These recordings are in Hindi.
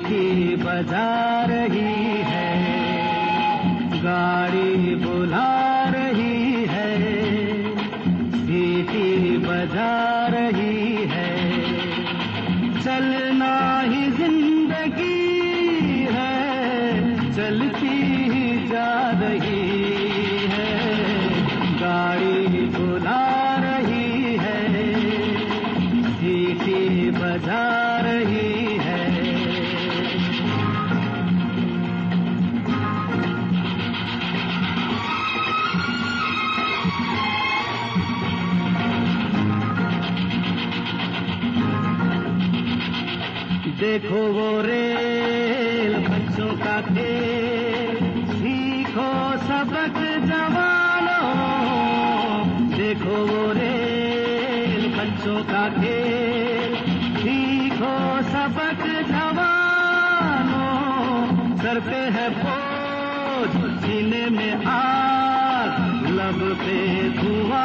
सीटी बजा रही है। गाड़ी बुला रही है। सीटी बजा रही है। चलना ही ज़िंदगी है। चलती ही जा रही है। गाड़ी बुला देखो वो रेल, बच्चों का खेल। सीखो सबक जवानों। देखो वो रेल, बच्चों का खेल। सीखो सबक जवानों। सर पे है बोझ सीने में आग, लब पे धुआँ।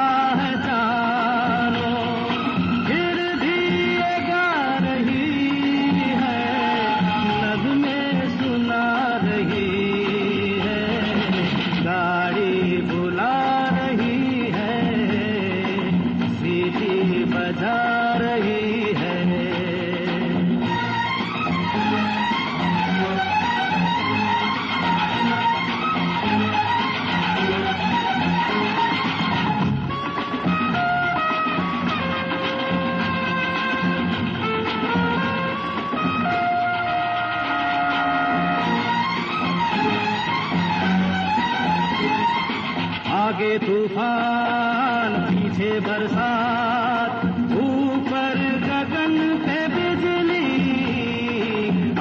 तूफ़ान पीछे बरसात, ऊपर गगन पे बिजली,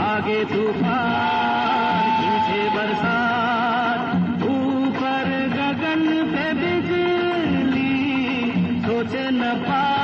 आगे तूफ़ान, पीछे बरसात, ऊपर गगन पे बिजली, सोचे न पा